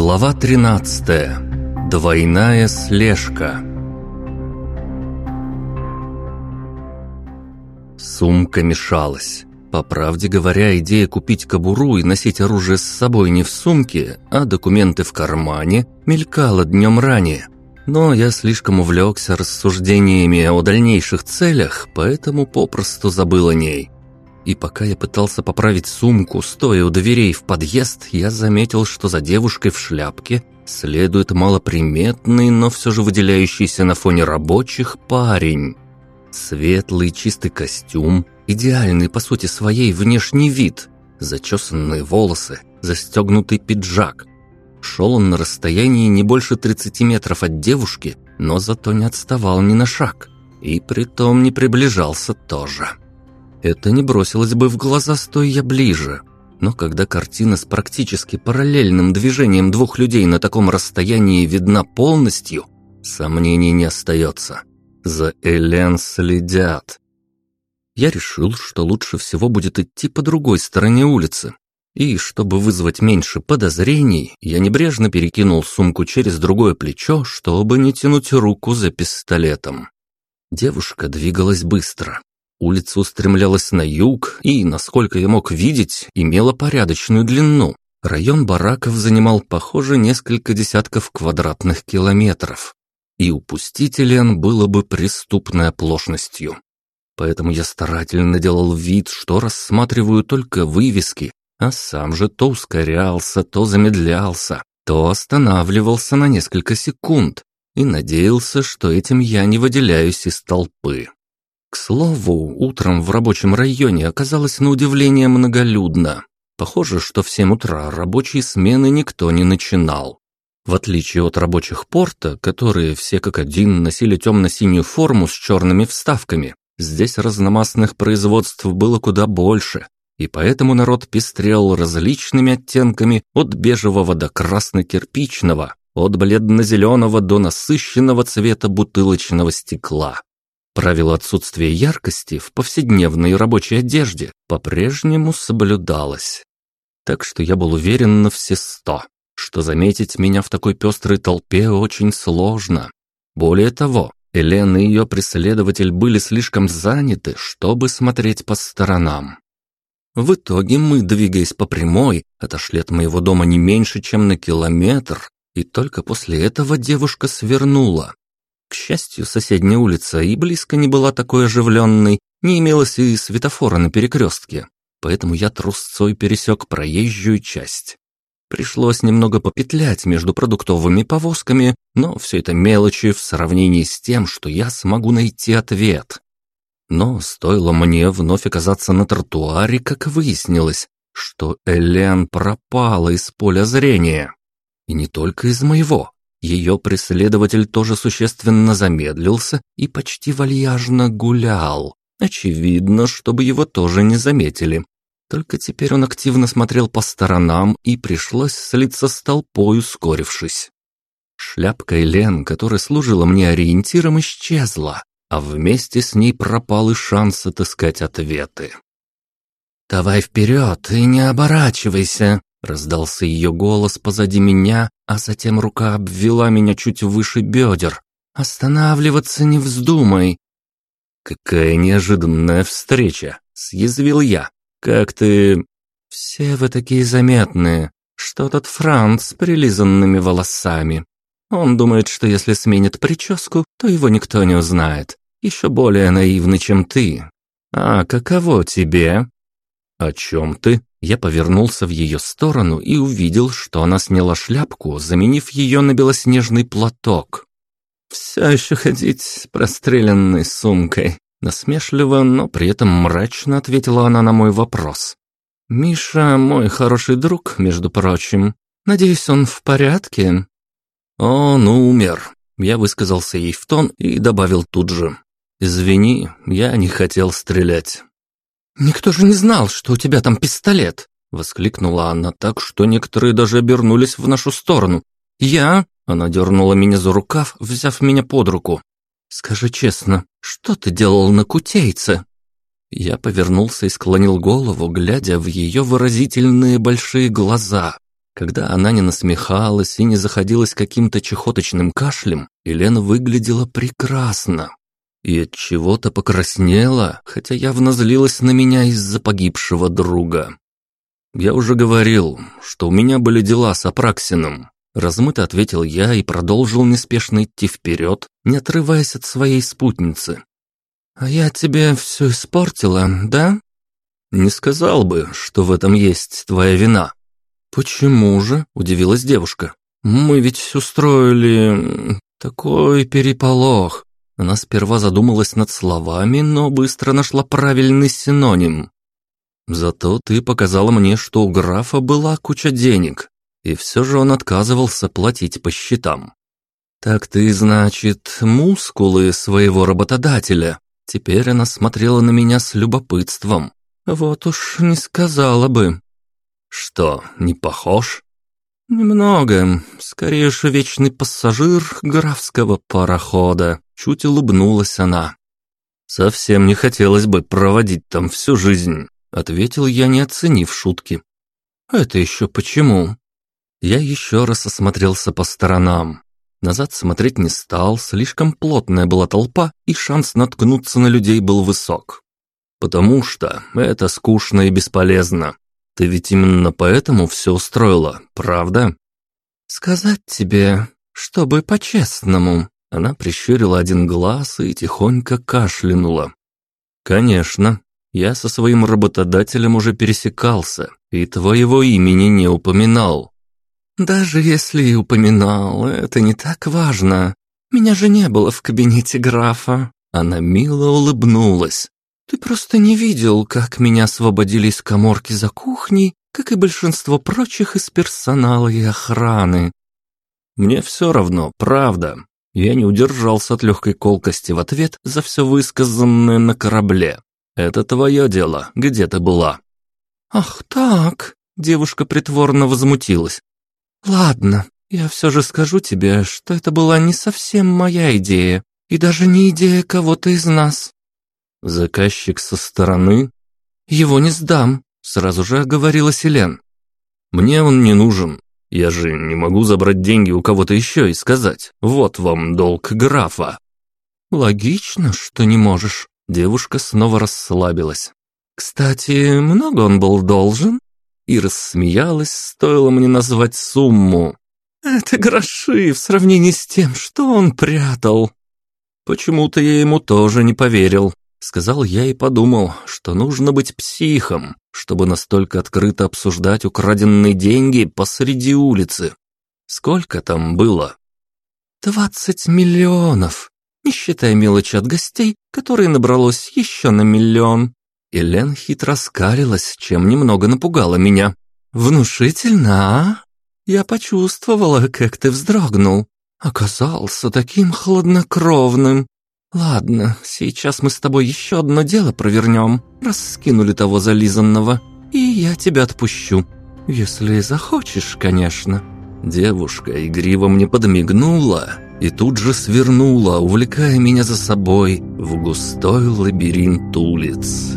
Глава 13. Двойная слежка. Сумка мешалась. По правде говоря, идея купить кобуру и носить оружие с собой не в сумке, а документы в кармане, мелькала днем ранее. Но я слишком увлекся рассуждениями о дальнейших целях, поэтому попросту забыл о ней. И пока я пытался поправить сумку, стоя у дверей в подъезд, я заметил, что за девушкой в шляпке следует малоприметный, но все же выделяющийся на фоне рабочих парень. Светлый чистый костюм, идеальный по сути своей внешний вид, зачесанные волосы, застегнутый пиджак. Шел он на расстоянии не больше 30 метров от девушки, но зато не отставал ни на шаг. И притом не приближался тоже. Это не бросилось бы в глаза, стоя я ближе. Но когда картина с практически параллельным движением двух людей на таком расстоянии видна полностью, сомнений не остается. За Элен следят. Я решил, что лучше всего будет идти по другой стороне улицы. И, чтобы вызвать меньше подозрений, я небрежно перекинул сумку через другое плечо, чтобы не тянуть руку за пистолетом. Девушка двигалась быстро, Улица устремлялась на юг и, насколько я мог видеть, имела порядочную длину. Район бараков занимал, похоже, несколько десятков квадратных километров. И упустить Элен было бы преступной оплошностью. Поэтому я старательно делал вид, что рассматриваю только вывески, а сам же то ускорялся, то замедлялся, то останавливался на несколько секунд и надеялся, что этим я не выделяюсь из толпы. К слову, утром в рабочем районе оказалось на удивление многолюдно. Похоже, что в 7 утра рабочие смены никто не начинал. В отличие от рабочих порта, которые все как один носили темно-синюю форму с черными вставками, здесь разномастных производств было куда больше, и поэтому народ пестрел различными оттенками от бежевого до красно-кирпичного, от бледно-зеленого до насыщенного цвета бутылочного стекла. Правило отсутствия яркости в повседневной рабочей одежде по-прежнему соблюдалось. Так что я был уверен на все сто, что заметить меня в такой пестрой толпе очень сложно. Более того, Элен и ее преследователь были слишком заняты, чтобы смотреть по сторонам. В итоге мы, двигаясь по прямой, отошли от моего дома не меньше, чем на километр, и только после этого девушка свернула, счастью, соседняя улица и близко не была такой оживленной, не имелось и светофора на перекрестке, поэтому я трусцой пересек проезжую часть. Пришлось немного попетлять между продуктовыми повозками, но все это мелочи в сравнении с тем, что я смогу найти ответ. Но стоило мне вновь оказаться на тротуаре, как выяснилось, что Элен пропала из поля зрения. И не только из моего. Ее преследователь тоже существенно замедлился и почти вальяжно гулял. Очевидно, чтобы его тоже не заметили. Только теперь он активно смотрел по сторонам и пришлось слиться с толпой, ускорившись. Шляпка Элен, которая служила мне ориентиром, исчезла, а вместе с ней пропал и шанс отыскать ответы. «Давай вперед и не оборачивайся!» Раздался ее голос позади меня, а затем рука обвела меня чуть выше бедер. «Останавливаться не вздумай!» «Какая неожиданная встреча!» — съязвил я. «Как ты...» «Все вы такие заметные. Что тот Франц с прилизанными волосами? Он думает, что если сменит прическу, то его никто не узнает. Еще более наивный, чем ты. А каково тебе?» «О чем ты?» Я повернулся в ее сторону и увидел, что она сняла шляпку, заменив ее на белоснежный платок. «Все еще ходить с простреленной сумкой», насмешливо, но при этом мрачно ответила она на мой вопрос. «Миша мой хороший друг, между прочим. Надеюсь, он в порядке?» «Он умер», — я высказался ей в тон и добавил тут же. «Извини, я не хотел стрелять». «Никто же не знал, что у тебя там пистолет!» Воскликнула она так, что некоторые даже обернулись в нашу сторону. «Я?» Она дернула меня за рукав, взяв меня под руку. «Скажи честно, что ты делал на кутейце?» Я повернулся и склонил голову, глядя в ее выразительные большие глаза. Когда она не насмехалась и не заходилась каким-то чехоточным кашлем, Елена выглядела прекрасно. И от чего-то покраснела, хотя явно злилась на меня из-за погибшего друга. Я уже говорил, что у меня были дела с Апраксиным. Размыто ответил я и продолжил неспешно идти вперед, не отрываясь от своей спутницы. «А я тебе все испортила, да?» «Не сказал бы, что в этом есть твоя вина», «Почему же?» – удивилась девушка. «Мы ведь устроили... такой переполох». Она сперва задумалась над словами, но быстро нашла правильный синоним. «Зато ты показала мне, что у графа была куча денег, и все же он отказывался платить по счетам». «Так ты, значит, мускулы своего работодателя?» Теперь она смотрела на меня с любопытством. «Вот уж не сказала бы». «Что, не похож?» «Немного. Скорее уж вечный пассажир графского парохода», — чуть улыбнулась она. «Совсем не хотелось бы проводить там всю жизнь», — ответил я, не оценив шутки. «Это еще почему?» Я еще раз осмотрелся по сторонам. Назад смотреть не стал, слишком плотная была толпа, и шанс наткнуться на людей был высок. «Потому что это скучно и бесполезно. Ты ведь именно поэтому все устроила, правда? Сказать тебе, чтобы по-честному. Она прищурила один глаз и тихонько кашлянула. Конечно, я со своим работодателем уже пересекался и твоего имени не упоминал. Даже если и упоминал, это не так важно. Меня же не было в кабинете графа. Она мило улыбнулась. Ты просто не видел, как меня освободили из коморки за кухней, как и большинство прочих из персонала и охраны. Мне все равно, правда. Я не удержался от легкой колкости в ответ за все высказанное на корабле. Это твое дело, где ты была? Ах так, девушка притворно возмутилась. Ладно, я все же скажу тебе, что это была не совсем моя идея, и даже не идея кого-то из нас. Заказчик со стороны? Его не сдам, сразу же оговорила Селен. Мне он не нужен. Я же не могу забрать деньги у кого-то еще и сказать «Вот вам долг графа». Логично, что не можешь. Девушка снова расслабилась. Кстати, много он был должен? И рассмеялась, стоило мне назвать сумму. Это гроши в сравнении с тем, что он прятал. Почему-то я ему тоже не поверил. Сказал я и подумал, что нужно быть психом, чтобы настолько открыто обсуждать украденные деньги посреди улицы. Сколько там было? «Двадцать миллионов, не считая мелочи от гостей, которые набралось еще на миллион». Элен хитро скалилась, чем немного напугала меня. «Внушительно, а? Я почувствовала, как ты вздрогнул. Оказался таким хладнокровным. «Ладно, сейчас мы с тобой еще одно дело провернем, раскинули того зализанного, и я тебя отпущу. Если захочешь, конечно». Девушка игриво мне подмигнула и тут же свернула, увлекая меня за собой в густой лабиринт улиц.